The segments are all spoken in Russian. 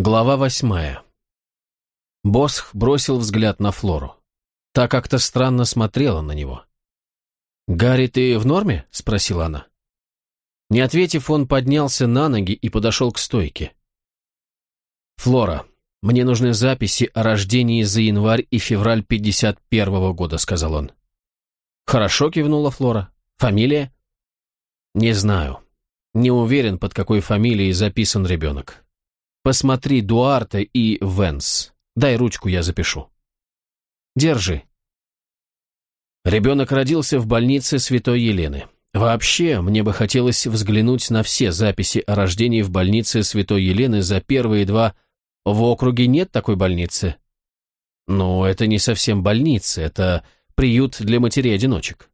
Глава восьмая. Босх бросил взгляд на Флору. Та как-то странно смотрела на него. «Гарри, ты в норме?» — спросила она. Не ответив, он поднялся на ноги и подошел к стойке. «Флора, мне нужны записи о рождении за январь и февраль 51-го года», — сказал он. «Хорошо», — кивнула Флора. «Фамилия?» «Не знаю. Не уверен, под какой фамилией записан ребенок. Посмотри Дуарте и Венс. Дай ручку, я запишу. Держи. Ребенок родился в больнице Святой Елены. Вообще, мне бы хотелось взглянуть на все записи о рождении в больнице Святой Елены за первые два... В округе нет такой больницы? Но это не совсем больница, это приют для матерей-одиночек.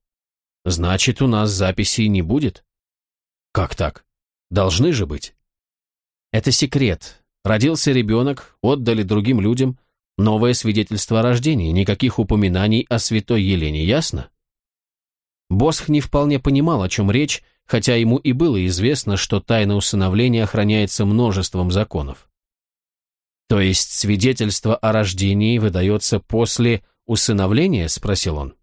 Значит, у нас записей не будет? Как так? Должны же быть. Это секрет. Родился ребенок, отдали другим людям. Новое свидетельство о рождении, никаких упоминаний о святой Елене, ясно? Босх не вполне понимал, о чем речь, хотя ему и было известно, что тайна усыновления охраняется множеством законов. То есть свидетельство о рождении выдается после усыновления, спросил он.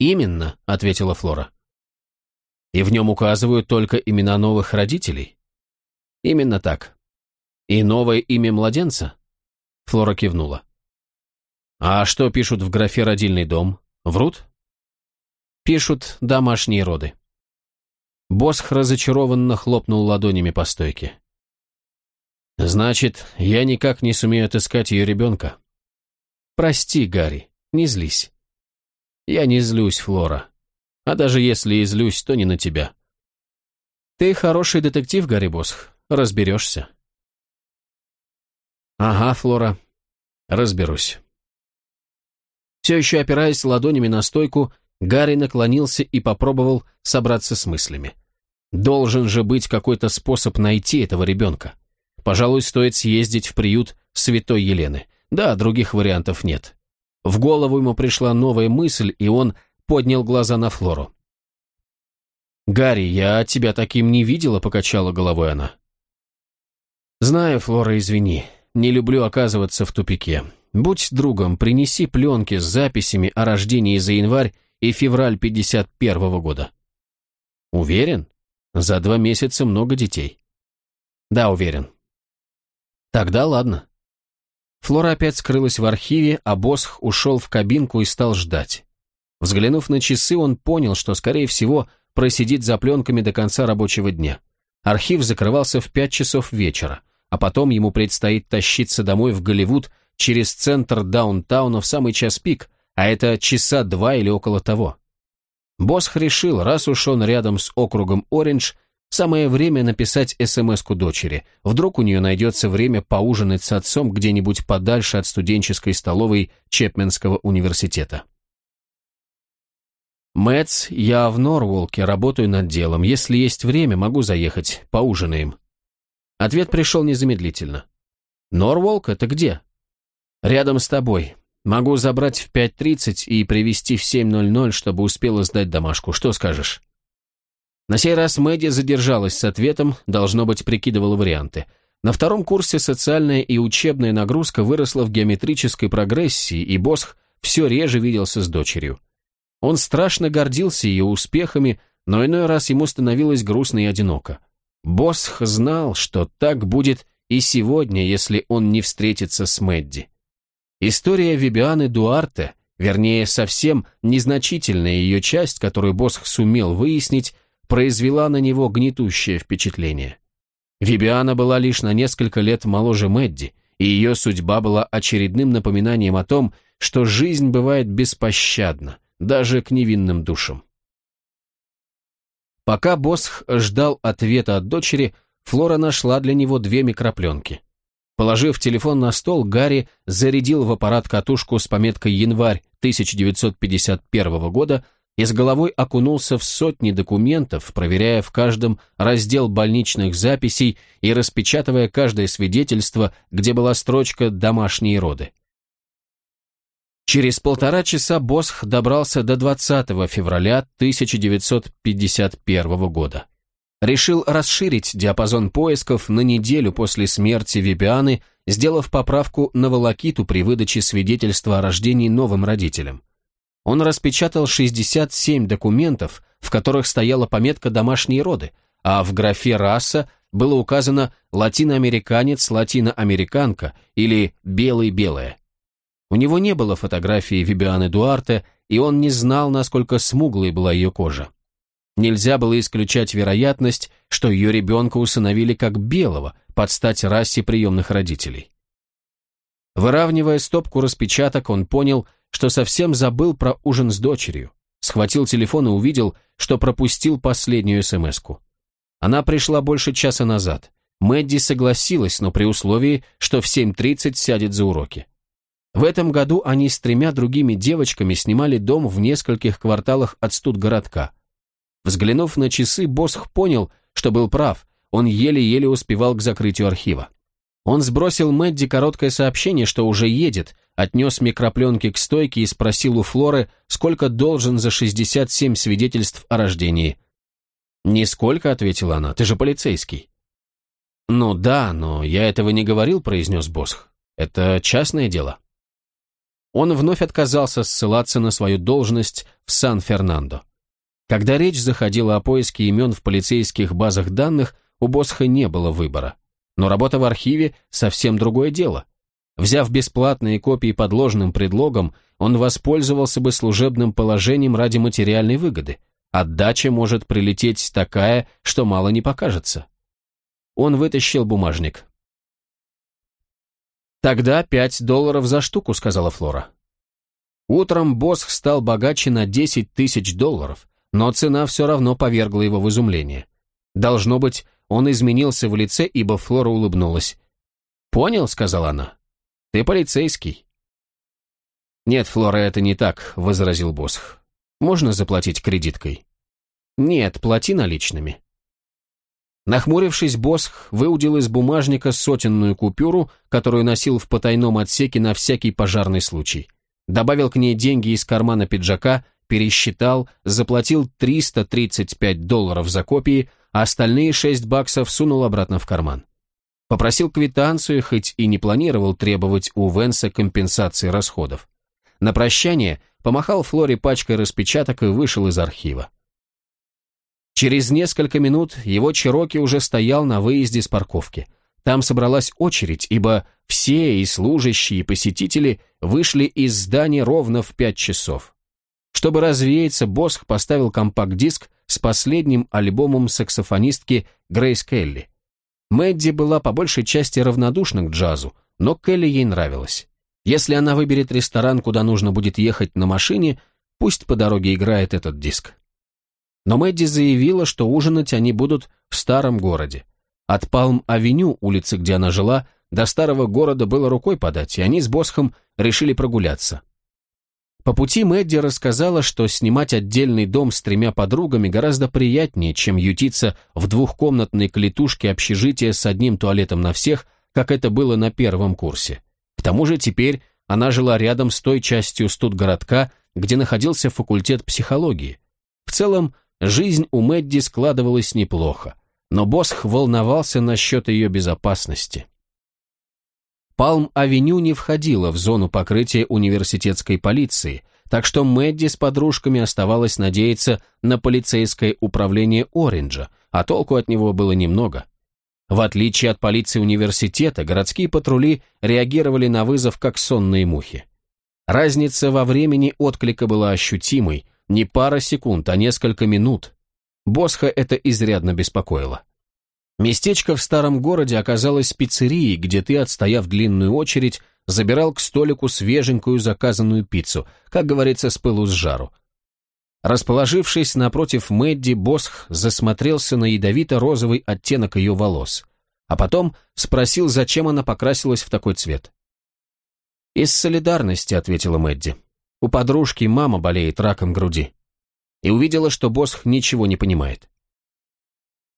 Именно, ответила Флора. И в нем указывают только имена новых родителей? Именно так. И новое имя младенца? Флора кивнула. А что пишут в графе «родильный дом»? Врут? Пишут «домашние роды». Босх разочарованно хлопнул ладонями по стойке. «Значит, я никак не сумею отыскать ее ребенка. Прости, Гарри, не злись». «Я не злюсь, Флора. А даже если и злюсь, то не на тебя». «Ты хороший детектив, Гарри Босх разберешься. Ага, Флора, разберусь. Все еще опираясь ладонями на стойку, Гарри наклонился и попробовал собраться с мыслями. Должен же быть какой-то способ найти этого ребенка. Пожалуй, стоит съездить в приют Святой Елены. Да, других вариантов нет. В голову ему пришла новая мысль, и он поднял глаза на Флору. «Гарри, я тебя таким не видела», — покачала головой она. «Знаю, Флора, извини. Не люблю оказываться в тупике. Будь другом, принеси пленки с записями о рождении за январь и февраль 51 -го года». «Уверен? За два месяца много детей». «Да, уверен». «Тогда ладно». Флора опять скрылась в архиве, а Босх ушел в кабинку и стал ждать. Взглянув на часы, он понял, что, скорее всего, просидит за пленками до конца рабочего дня. Архив закрывался в пять часов вечера а потом ему предстоит тащиться домой в Голливуд через центр даунтауна в самый час пик, а это часа два или около того. Босх решил, раз уж он рядом с округом Ориндж, самое время написать СМС-ку дочери. Вдруг у нее найдется время поужинать с отцом где-нибудь подальше от студенческой столовой Чепменского университета. Мэтс, я в Норволке работаю над делом. Если есть время, могу заехать, поужинаем. Ответ пришел незамедлительно. «Норволк, это где?» «Рядом с тобой. Могу забрать в 5.30 и привезти в 7.00, чтобы успела сдать домашку. Что скажешь?» На сей раз Мэдди задержалась с ответом, должно быть, прикидывала варианты. На втором курсе социальная и учебная нагрузка выросла в геометрической прогрессии, и Босх все реже виделся с дочерью. Он страшно гордился ее успехами, но иной раз ему становилось грустно и одиноко. Босх знал, что так будет и сегодня, если он не встретится с Мэдди. История Вибианы Дуарте, вернее, совсем незначительная ее часть, которую Босх сумел выяснить, произвела на него гнетущее впечатление. Вибиана была лишь на несколько лет моложе Мэдди, и ее судьба была очередным напоминанием о том, что жизнь бывает беспощадна, даже к невинным душам. Пока Босх ждал ответа от дочери, Флора нашла для него две микропленки. Положив телефон на стол, Гарри зарядил в аппарат катушку с пометкой «Январь 1951 года» и с головой окунулся в сотни документов, проверяя в каждом раздел больничных записей и распечатывая каждое свидетельство, где была строчка «Домашние роды». Через полтора часа Босх добрался до 20 февраля 1951 года. решил расширить диапазон поисков на неделю после смерти Вибианы, сделав поправку на волокиту при выдаче свидетельства о рождении новым родителям. Он распечатал 67 документов, в которых стояла пометка «домашние роды», а в графе «раса» было указано «латиноамериканец», «латиноамериканка» или «белый-белая». У него не было фотографии Вибианы Дуарте, и он не знал, насколько смуглой была ее кожа. Нельзя было исключать вероятность, что ее ребенка усыновили как белого, под стать расе приемных родителей. Выравнивая стопку распечаток, он понял, что совсем забыл про ужин с дочерью. Схватил телефон и увидел, что пропустил последнюю смс-ку. Она пришла больше часа назад. Мэдди согласилась, но при условии, что в 7.30 сядет за уроки. В этом году они с тремя другими девочками снимали дом в нескольких кварталах от студгородка. Взглянув на часы, Босх понял, что был прав, он еле-еле успевал к закрытию архива. Он сбросил Мэдди короткое сообщение, что уже едет, отнес микропленки к стойке и спросил у Флоры, сколько должен за 67 свидетельств о рождении. «Нисколько», — ответила она, — «ты же полицейский». «Ну да, но я этого не говорил», — произнес Босх. «Это частное дело». Он вновь отказался ссылаться на свою должность в Сан-Фернандо. Когда речь заходила о поиске имен в полицейских базах данных, у Босха не было выбора. Но работа в архиве – совсем другое дело. Взяв бесплатные копии под ложным предлогом, он воспользовался бы служебным положением ради материальной выгоды. Отдача может прилететь такая, что мало не покажется. Он вытащил бумажник. «Тогда пять долларов за штуку», — сказала Флора. Утром Босх стал богаче на 10 тысяч долларов, но цена все равно повергла его в изумление. Должно быть, он изменился в лице, ибо Флора улыбнулась. «Понял», — сказала она. «Ты полицейский». «Нет, Флора, это не так», — возразил Босх. «Можно заплатить кредиткой?» «Нет, плати наличными». Нахмурившись, Босх выудил из бумажника сотенную купюру, которую носил в потайном отсеке на всякий пожарный случай. Добавил к ней деньги из кармана пиджака — пересчитал, заплатил 335 долларов за копии, а остальные 6 баксов сунул обратно в карман. Попросил квитанцию, хоть и не планировал требовать у Венса компенсации расходов. На прощание помахал Флоре пачкой распечаток и вышел из архива. Через несколько минут его Чироки уже стоял на выезде с парковки. Там собралась очередь, ибо все и служащие, и посетители вышли из здания ровно в пять часов. Чтобы развеяться, Босх поставил компакт-диск с последним альбомом саксофонистки Грейс Келли. Мэдди была по большей части равнодушна к джазу, но Келли ей нравилась. Если она выберет ресторан, куда нужно будет ехать на машине, пусть по дороге играет этот диск. Но Мэдди заявила, что ужинать они будут в старом городе. От Палм-авеню, улицы, где она жила, до старого города было рукой подать, и они с Босхом решили прогуляться. По пути Мэдди рассказала, что снимать отдельный дом с тремя подругами гораздо приятнее, чем ютиться в двухкомнатной клетушке общежития с одним туалетом на всех, как это было на первом курсе. К тому же теперь она жила рядом с той частью студгородка, где находился факультет психологии. В целом, жизнь у Мэдди складывалась неплохо, но Босх волновался насчет ее безопасности. Палм-авеню не входила в зону покрытия университетской полиции, так что Мэдди с подружками оставалось надеяться на полицейское управление Ориджа, а толку от него было немного. В отличие от полиции университета, городские патрули реагировали на вызов как сонные мухи. Разница во времени отклика была ощутимой, не пара секунд, а несколько минут. Босха это изрядно беспокоило. Местечко в старом городе оказалось пиццерией, где ты, отстояв длинную очередь, забирал к столику свеженькую заказанную пиццу, как говорится, с пылу с жару. Расположившись напротив Мэдди, Босх засмотрелся на ядовито-розовый оттенок ее волос, а потом спросил, зачем она покрасилась в такой цвет. «Из солидарности», — ответила Мэдди. «У подружки мама болеет раком груди». И увидела, что Босх ничего не понимает.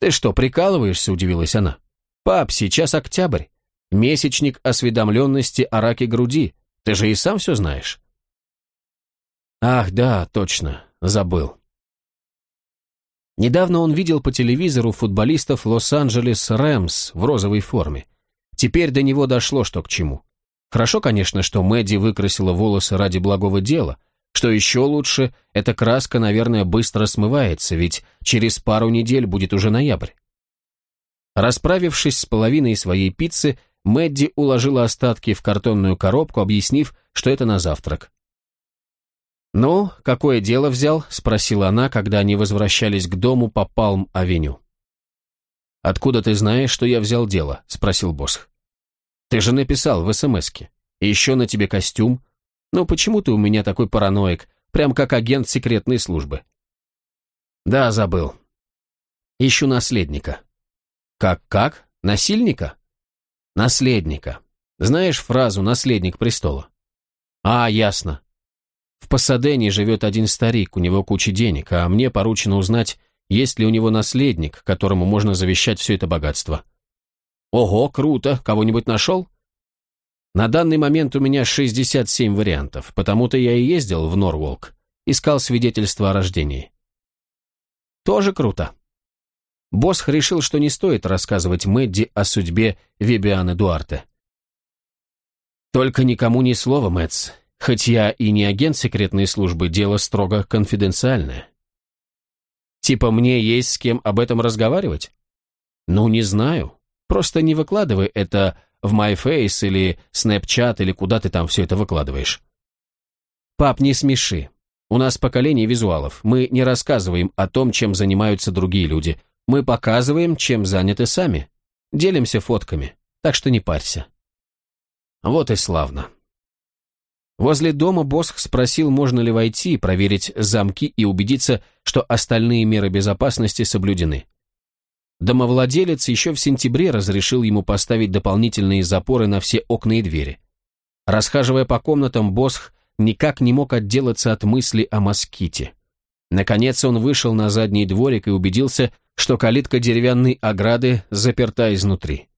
«Ты что, прикалываешься?» – удивилась она. «Пап, сейчас октябрь. Месячник осведомленности о раке груди. Ты же и сам все знаешь». «Ах, да, точно, забыл». Недавно он видел по телевизору футболистов Лос-Анджелес Рэмс в розовой форме. Теперь до него дошло, что к чему. Хорошо, конечно, что Мэдди выкрасила волосы ради благого дела. Что еще лучше, эта краска, наверное, быстро смывается, ведь через пару недель будет уже ноябрь. Расправившись с половиной своей пиццы, Мэдди уложила остатки в картонную коробку, объяснив, что это на завтрак. «Ну, какое дело взял?» – спросила она, когда они возвращались к дому по Палм-авеню. «Откуда ты знаешь, что я взял дело?» – спросил Босх. «Ты же написал в СМСке. Еще на тебе костюм. Ну почему ты у меня такой параноик, прям как агент секретной службы?» «Да, забыл. Ищу наследника». «Как-как? Насильника?» «Наследника. Знаешь фразу «наследник престола»?» «А, ясно. В Пасадене живет один старик, у него куча денег, а мне поручено узнать, есть ли у него наследник, которому можно завещать все это богатство. Ого, круто, кого-нибудь нашел? На данный момент у меня 67 вариантов, потому-то я и ездил в Норволк, искал свидетельство о рождении. Тоже круто. Босх решил, что не стоит рассказывать Мэдди о судьбе Вибианы Дуарте. «Только никому ни слова, Мэтс. Хоть я и не агент секретной службы, дело строго конфиденциальное. Типа мне есть с кем об этом разговаривать? Ну, не знаю. Просто не выкладывай это в MyFace или Snapchat или куда ты там все это выкладываешь. Пап, не смеши. У нас поколение визуалов. Мы не рассказываем о том, чем занимаются другие люди. Мы показываем, чем заняты сами. Делимся фотками. Так что не парься. Вот и славно. Возле дома Босх спросил, можно ли войти, проверить замки и убедиться, что остальные меры безопасности соблюдены. Домовладелец еще в сентябре разрешил ему поставить дополнительные запоры на все окна и двери. Расхаживая по комнатам, Босх никак не мог отделаться от мысли о моските. Наконец он вышел на задний дворик и убедился, что калитка деревянной ограды заперта изнутри.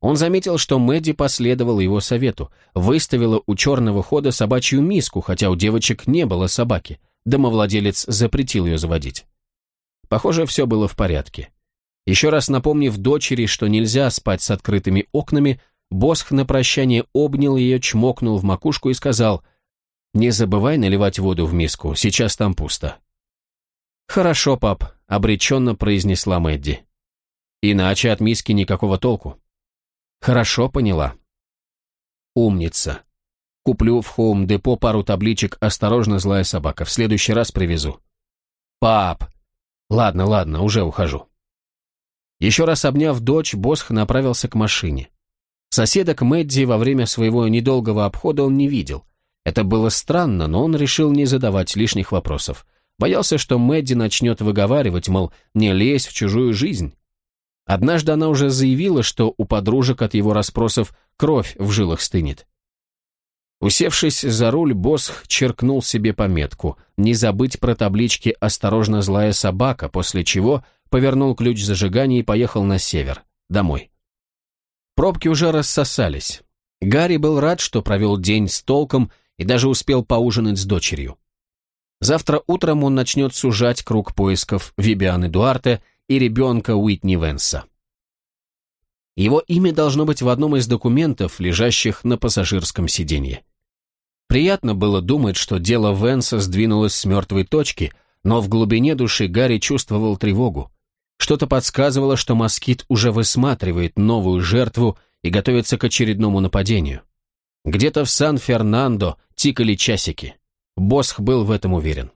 Он заметил, что Мэдди последовала его совету, выставила у черного хода собачью миску, хотя у девочек не было собаки. Домовладелец запретил ее заводить. Похоже, все было в порядке. Еще раз напомнив дочери, что нельзя спать с открытыми окнами, Босх на прощание обнял ее, чмокнул в макушку и сказал, «Не забывай наливать воду в миску, сейчас там пусто». «Хорошо, пап», — обреченно произнесла Мэдди. «Иначе от миски никакого толку». Хорошо поняла. Умница. Куплю в Хоум-депо пару табличек «Осторожно, злая собака». В следующий раз привезу. Пап. Ладно, ладно, уже ухожу. Еще раз обняв дочь, Босх направился к машине. Соседок Мэдди во время своего недолгого обхода он не видел. Это было странно, но он решил не задавать лишних вопросов. Боялся, что Мэдди начнет выговаривать, мол, не лезь в чужую жизнь. Однажды она уже заявила, что у подружек от его расспросов кровь в жилах стынет. Усевшись за руль, Босх черкнул себе пометку «Не забыть про таблички «Осторожно, злая собака», после чего повернул ключ зажигания и поехал на север, домой. Пробки уже рассосались. Гарри был рад, что провел день с толком и даже успел поужинать с дочерью. Завтра утром он начнет сужать круг поисков Вибианы Дуарте – и ребенка Уитни Венса. Его имя должно быть в одном из документов, лежащих на пассажирском сиденье. Приятно было думать, что дело Венса сдвинулось с мертвой точки, но в глубине души Гарри чувствовал тревогу. Что-то подсказывало, что москит уже высматривает новую жертву и готовится к очередному нападению. Где-то в Сан-Фернандо тикали часики. Босх был в этом уверен.